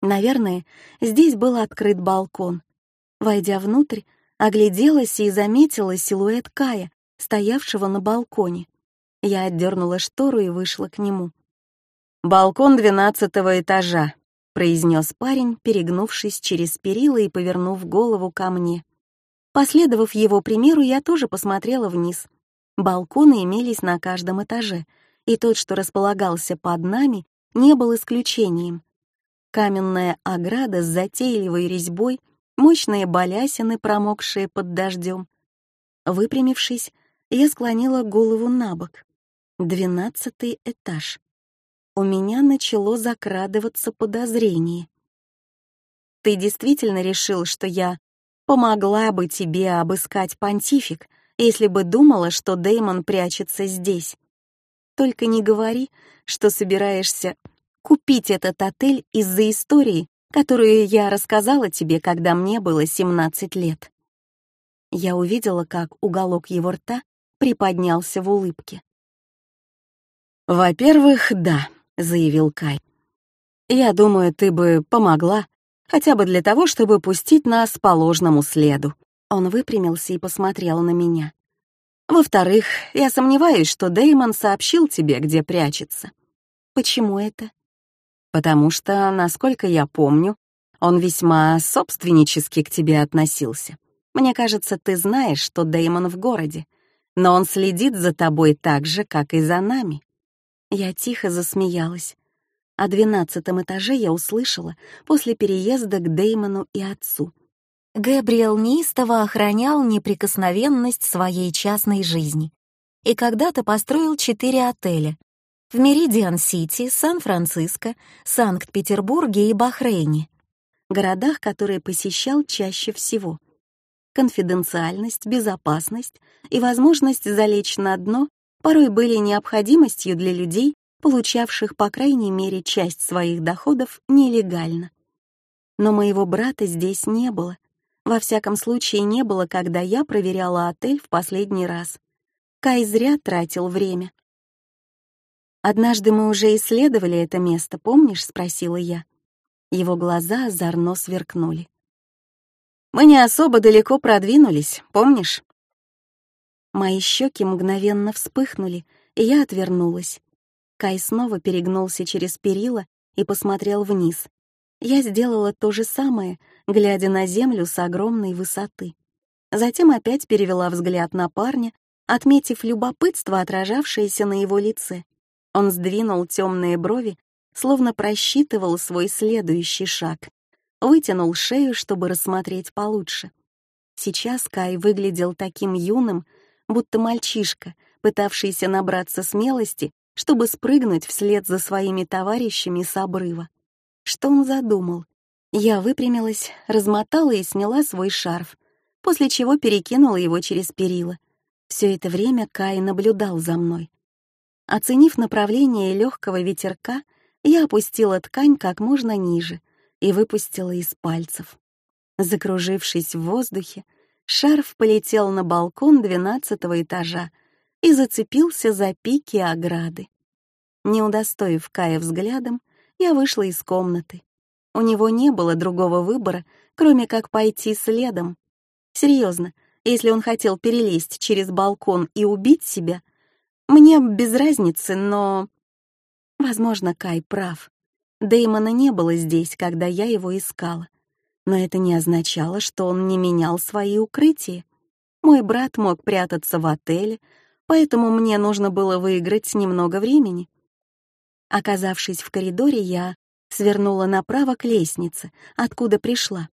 Наверное, здесь был открыт балкон. Войдя внутрь, огляделась и заметила силуэт Кая, стоявшего на балконе. Я отдернула штору и вышла к нему. «Балкон двенадцатого этажа», — произнес парень, перегнувшись через перила и повернув голову ко мне. Последовав его примеру, я тоже посмотрела вниз. Балконы имелись на каждом этаже, и тот, что располагался под нами, не был исключением. Каменная ограда с затейливой резьбой, мощные балясины, промокшие под дождем. Выпрямившись, я склонила голову на бок. Двенадцатый этаж. У меня начало закрадываться подозрение. «Ты действительно решил, что я помогла бы тебе обыскать понтифик, если бы думала, что Деймон прячется здесь? Только не говори, что собираешься купить этот отель из-за истории, которую я рассказала тебе, когда мне было 17 лет». Я увидела, как уголок его рта приподнялся в улыбке. «Во-первых, да», — заявил Кай. «Я думаю, ты бы помогла, хотя бы для того, чтобы пустить нас по ложному следу». Он выпрямился и посмотрел на меня. «Во-вторых, я сомневаюсь, что Деймон сообщил тебе, где прячется». «Почему это?» «Потому что, насколько я помню, он весьма собственнически к тебе относился. Мне кажется, ты знаешь, что Деймон в городе, но он следит за тобой так же, как и за нами». Я тихо засмеялась. О двенадцатом этаже я услышала после переезда к Деймону и отцу. Гэбриэл неистово охранял неприкосновенность своей частной жизни и когда-то построил четыре отеля в Меридиан-Сити, Сан-Франциско, Санкт-Петербурге и Бахрейне, городах, которые посещал чаще всего. Конфиденциальность, безопасность и возможность залечь на дно порой были необходимостью для людей, получавших, по крайней мере, часть своих доходов нелегально. Но моего брата здесь не было. Во всяком случае, не было, когда я проверяла отель в последний раз. Кай зря тратил время. «Однажды мы уже исследовали это место, помнишь?» — спросила я. Его глаза озорно сверкнули. «Мы не особо далеко продвинулись, помнишь?» Мои щеки мгновенно вспыхнули, и я отвернулась. Кай снова перегнулся через перила и посмотрел вниз. Я сделала то же самое, глядя на землю с огромной высоты. Затем опять перевела взгляд на парня, отметив любопытство, отражавшееся на его лице. Он сдвинул темные брови, словно просчитывал свой следующий шаг. Вытянул шею, чтобы рассмотреть получше. Сейчас Кай выглядел таким юным, будто мальчишка, пытавшийся набраться смелости, чтобы спрыгнуть вслед за своими товарищами с обрыва. Что он задумал? Я выпрямилась, размотала и сняла свой шарф, после чего перекинула его через перила. Все это время Кай наблюдал за мной. Оценив направление легкого ветерка, я опустила ткань как можно ниже и выпустила из пальцев. Закружившись в воздухе, шарф полетел на балкон двенадцатого этажа и зацепился за пики ограды. Не удостоив Кая взглядом, я вышла из комнаты. У него не было другого выбора, кроме как пойти следом. Серьезно, если он хотел перелезть через балкон и убить себя, мне без разницы, но... Возможно, Кай прав. Дэймона не было здесь, когда я его искала но это не означало, что он не менял свои укрытия. Мой брат мог прятаться в отеле, поэтому мне нужно было выиграть немного времени. Оказавшись в коридоре, я свернула направо к лестнице, откуда пришла.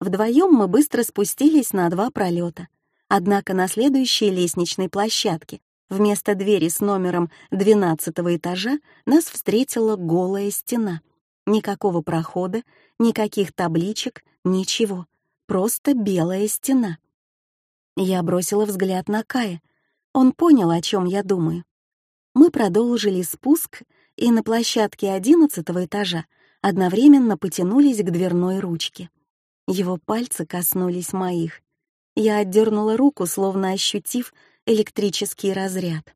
Вдвоем мы быстро спустились на два пролета. Однако на следующей лестничной площадке вместо двери с номером 12 этажа нас встретила голая стена. Никакого прохода, никаких табличек, ничего. Просто белая стена. Я бросила взгляд на Кая. Он понял, о чем я думаю. Мы продолжили спуск, и на площадке одиннадцатого этажа одновременно потянулись к дверной ручке. Его пальцы коснулись моих. Я отдернула руку, словно ощутив электрический разряд.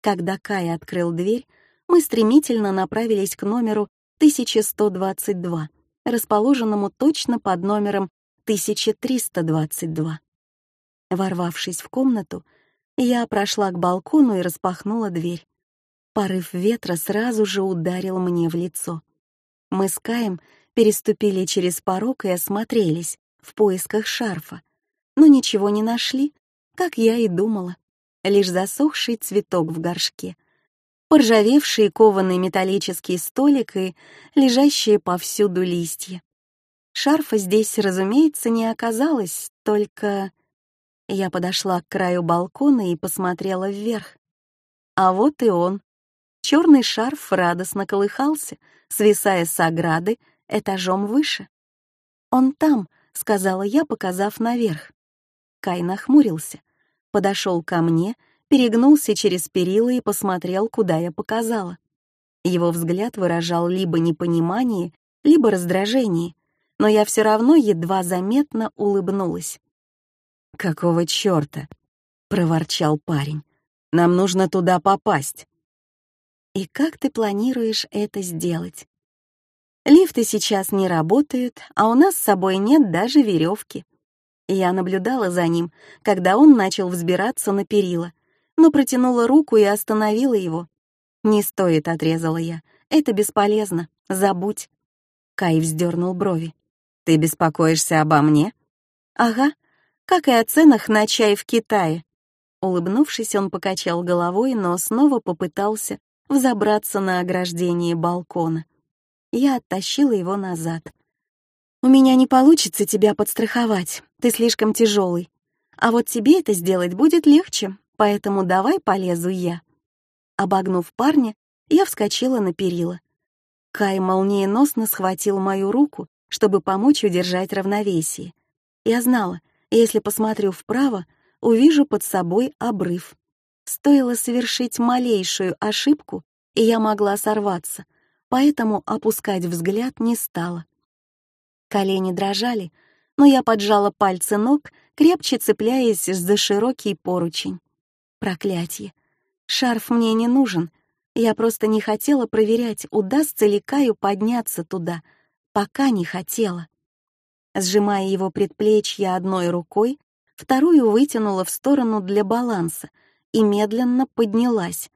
Когда Кай открыл дверь, мы стремительно направились к номеру 1122, расположенному точно под номером 1322. Ворвавшись в комнату, я прошла к балкону и распахнула дверь. Порыв ветра сразу же ударил мне в лицо. Мы с Каем переступили через порог и осмотрелись в поисках шарфа, но ничего не нашли, как я и думала. Лишь засохший цветок в горшке, поржавевший кованый металлический столик и лежащие повсюду листья. Шарфа здесь, разумеется, не оказалось, только... Я подошла к краю балкона и посмотрела вверх. А вот и он. Черный шарф радостно колыхался, свисая с ограды этажом выше. «Он там», — сказала я, показав наверх. Кай нахмурился, подошел ко мне, перегнулся через перила и посмотрел, куда я показала. Его взгляд выражал либо непонимание, либо раздражение, но я все равно едва заметно улыбнулась. «Какого черта?» — проворчал парень. «Нам нужно туда попасть». «И как ты планируешь это сделать?» «Лифты сейчас не работают, а у нас с собой нет даже веревки». Я наблюдала за ним, когда он начал взбираться на перила, но протянула руку и остановила его. «Не стоит», — отрезала я. «Это бесполезно. Забудь». Кай вздернул брови. «Ты беспокоишься обо мне?» «Ага, как и о ценах на чай в Китае». Улыбнувшись, он покачал головой, но снова попытался взобраться на ограждение балкона. Я оттащила его назад. «У меня не получится тебя подстраховать, ты слишком тяжелый. А вот тебе это сделать будет легче, поэтому давай полезу я». Обогнув парня, я вскочила на перила. Кай молниеносно схватил мою руку чтобы помочь удержать равновесие. Я знала, если посмотрю вправо, увижу под собой обрыв. Стоило совершить малейшую ошибку, и я могла сорваться, поэтому опускать взгляд не стала. Колени дрожали, но я поджала пальцы ног, крепче цепляясь за широкий поручень. Проклятье. Шарф мне не нужен. Я просто не хотела проверять, удастся ли Каю подняться туда — пока не хотела. Сжимая его предплечье одной рукой, вторую вытянула в сторону для баланса и медленно поднялась.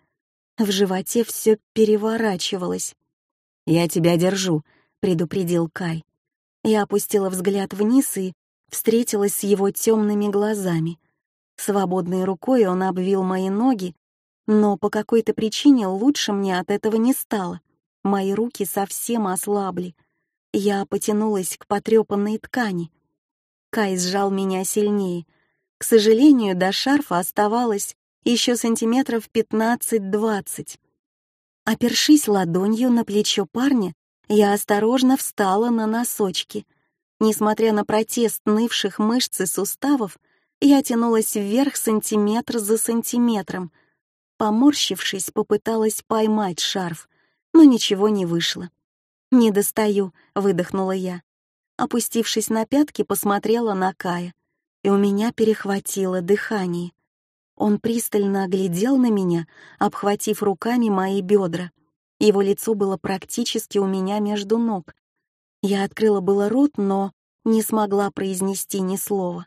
В животе все переворачивалось. «Я тебя держу», — предупредил Кай. Я опустила взгляд вниз и встретилась с его темными глазами. Свободной рукой он обвил мои ноги, но по какой-то причине лучше мне от этого не стало. Мои руки совсем ослабли — я потянулась к потрепанной ткани. Кай сжал меня сильнее. К сожалению, до шарфа оставалось еще сантиметров 15-20. Опершись ладонью на плечо парня, я осторожно встала на носочки. Несмотря на протест нывших мышц и суставов, я тянулась вверх сантиметр за сантиметром. Поморщившись, попыталась поймать шарф, но ничего не вышло. «Не достаю», — выдохнула я. Опустившись на пятки, посмотрела на Кая, и у меня перехватило дыхание. Он пристально оглядел на меня, обхватив руками мои бедра. Его лицо было практически у меня между ног. Я открыла было рот, но не смогла произнести ни слова.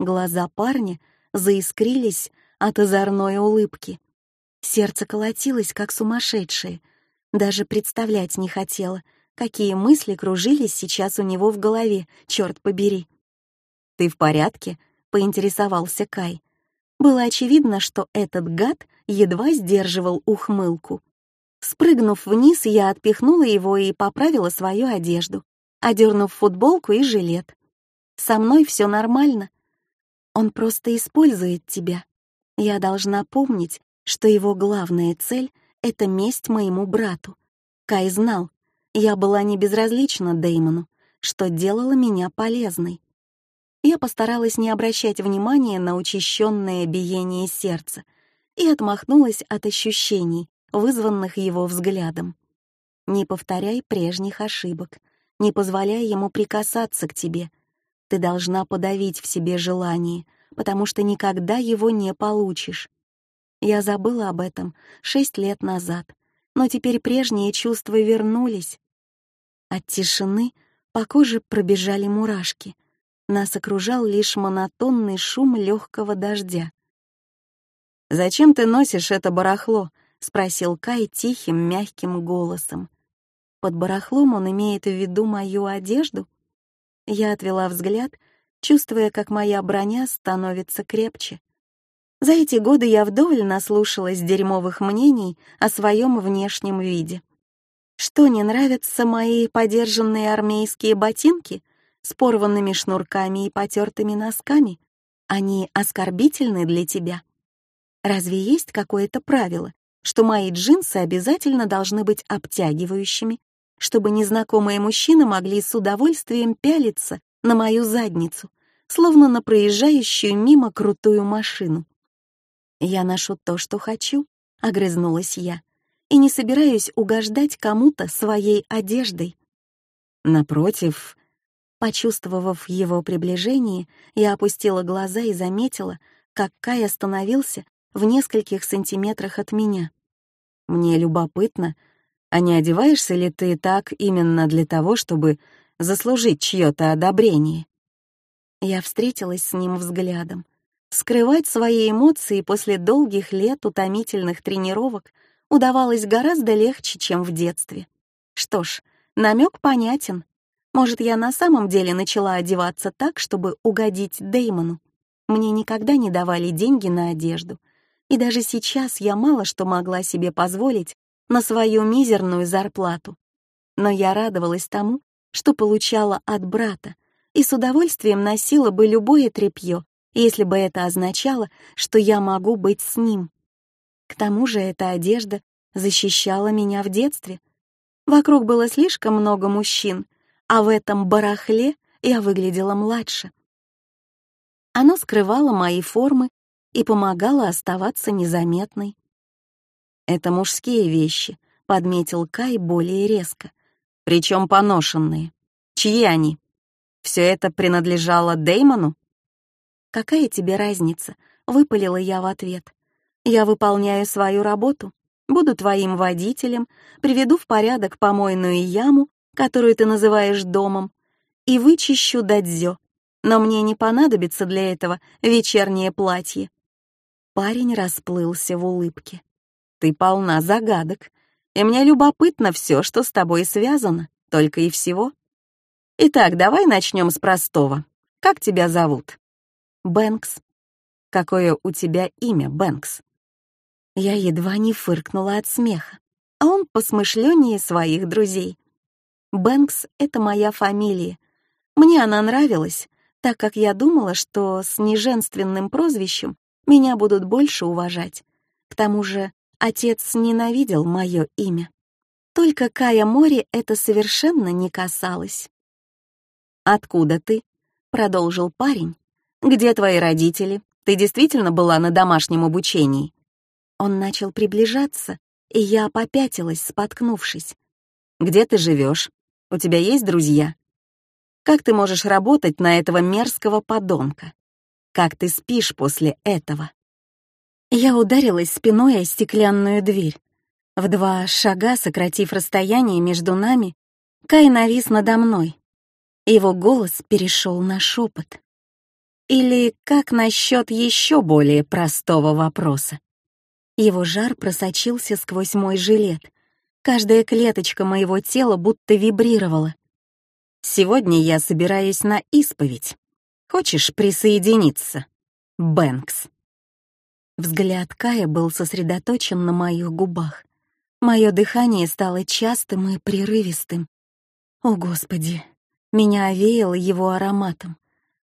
Глаза парня заискрились от озорной улыбки. Сердце колотилось, как сумасшедшее, даже представлять не хотела, какие мысли кружились сейчас у него в голове, черт побери. «Ты в порядке?» — поинтересовался Кай. Было очевидно, что этот гад едва сдерживал ухмылку. Спрыгнув вниз, я отпихнула его и поправила свою одежду, одернув футболку и жилет. «Со мной все нормально. Он просто использует тебя. Я должна помнить, что его главная цель это месть моему брату. Кай знал, я была не безразлична Деймону, что делало меня полезной. Я постаралась не обращать внимания на учащенное биение сердца и отмахнулась от ощущений, вызванных его взглядом. Не повторяй прежних ошибок, не позволяй ему прикасаться к тебе. Ты должна подавить в себе желание, потому что никогда его не получишь. Я забыла об этом шесть лет назад, но теперь прежние чувства вернулись. От тишины по коже пробежали мурашки. Нас окружал лишь монотонный шум легкого дождя. «Зачем ты носишь это барахло?» — спросил Кай тихим, мягким голосом. Под барахлом он имеет в виду мою одежду? Я отвела взгляд, чувствуя, как моя броня становится крепче. За эти годы я вдоволь наслушалась дерьмовых мнений о своем внешнем виде. Что, не нравятся мои подержанные армейские ботинки с порванными шнурками и потертыми носками? Они оскорбительны для тебя? Разве есть какое-то правило, что мои джинсы обязательно должны быть обтягивающими, чтобы незнакомые мужчины могли с удовольствием пялиться на мою задницу, словно на проезжающую мимо крутую машину? «Я ношу то, что хочу», — огрызнулась я и не собираюсь угождать кому-то своей одеждой. Напротив, почувствовав его приближение, я опустила глаза и заметила, как Кай остановился в нескольких сантиметрах от меня. Мне любопытно, а не одеваешься ли ты так именно для того, чтобы заслужить чье-то одобрение? Я встретилась с ним взглядом. Скрывать свои эмоции после долгих лет утомительных тренировок удавалось гораздо легче, чем в детстве. Что ж, намек понятен. Может, я на самом деле начала одеваться так, чтобы угодить Деймону. Мне никогда не давали деньги на одежду, и даже сейчас я мало что могла себе позволить на свою мизерную зарплату. Но я радовалась тому, что получала от брата, и с удовольствием носила бы любое тряпье, если бы это означало, что я могу быть с ним. К тому же эта одежда защищала меня в детстве. Вокруг было слишком много мужчин, а в этом барахле я выглядела младше. Оно скрывало мои формы и помогало оставаться незаметной. «Это мужские вещи», — подметил Кай более резко, причем поношенные. «Чьи они? Все это принадлежало Деймону?» «Какая тебе разница?» — выпалила я в ответ. Я выполняю свою работу, буду твоим водителем, приведу в порядок помойную яму, которую ты называешь домом, и вычищу дадзё. Но мне не понадобится для этого вечернее платье. Парень расплылся в улыбке. Ты полна загадок, и мне любопытно все, что с тобой связано, только и всего. Итак, давай начнем с простого. Как тебя зовут? Бэнкс. Какое у тебя имя, Бэнкс? Я едва не фыркнула от смеха, а он посмышленнее своих друзей. Бэнкс — это моя фамилия. Мне она нравилась, так как я думала, что с неженственным прозвищем меня будут больше уважать. К тому же отец ненавидел мое имя. Только Кая Мори это совершенно не касалось. «Откуда ты?» — продолжил парень. «Где твои родители? Ты действительно была на домашнем обучении?» Он начал приближаться, и я попятилась, споткнувшись. «Где ты живешь? У тебя есть друзья? Как ты можешь работать на этого мерзкого подонка? Как ты спишь после этого?» Я ударилась спиной о стеклянную дверь. В два шага, сократив расстояние между нами, Кай навис надо мной. Его голос перешел на шепот. Или как насчет еще более простого вопроса? Его жар просочился сквозь мой жилет. Каждая клеточка моего тела будто вибрировала. «Сегодня я собираюсь на исповедь. Хочешь присоединиться?» Бэнкс. Взгляд Кая был сосредоточен на моих губах. Мое дыхание стало частым и прерывистым. О, Господи! Меня овеяло его ароматом.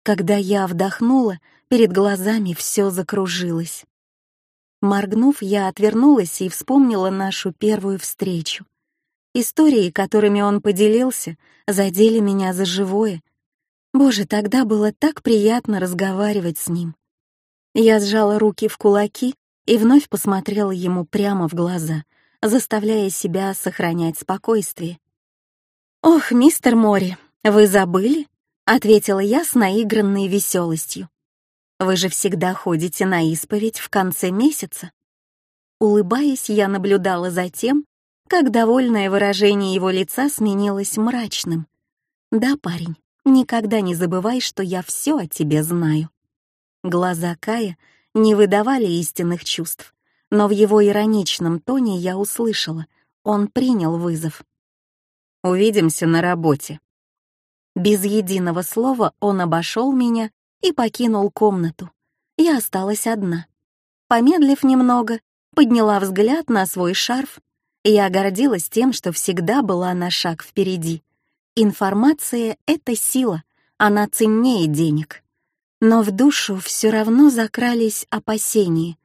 Когда я вдохнула, перед глазами все закружилось. Моргнув, я отвернулась и вспомнила нашу первую встречу. Истории, которыми он поделился, задели меня за живое. Боже, тогда было так приятно разговаривать с ним. Я сжала руки в кулаки и вновь посмотрела ему прямо в глаза, заставляя себя сохранять спокойствие. «Ох, мистер Мори, вы забыли?» — ответила я с наигранной веселостью. Вы же всегда ходите на исповедь в конце месяца. Улыбаясь, я наблюдала за тем, как довольное выражение его лица сменилось мрачным. «Да, парень, никогда не забывай, что я все о тебе знаю». Глаза Кая не выдавали истинных чувств, но в его ироничном тоне я услышала, он принял вызов. Увидимся на работе». Без единого слова он обошел меня и покинул комнату. Я осталась одна. Помедлив немного, подняла взгляд на свой шарф. Я гордилась тем, что всегда была на шаг впереди. Информация — это сила, она ценнее денег. Но в душу все равно закрались опасения.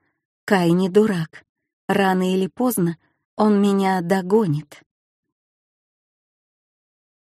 Кай не дурак. Рано или поздно он меня догонит.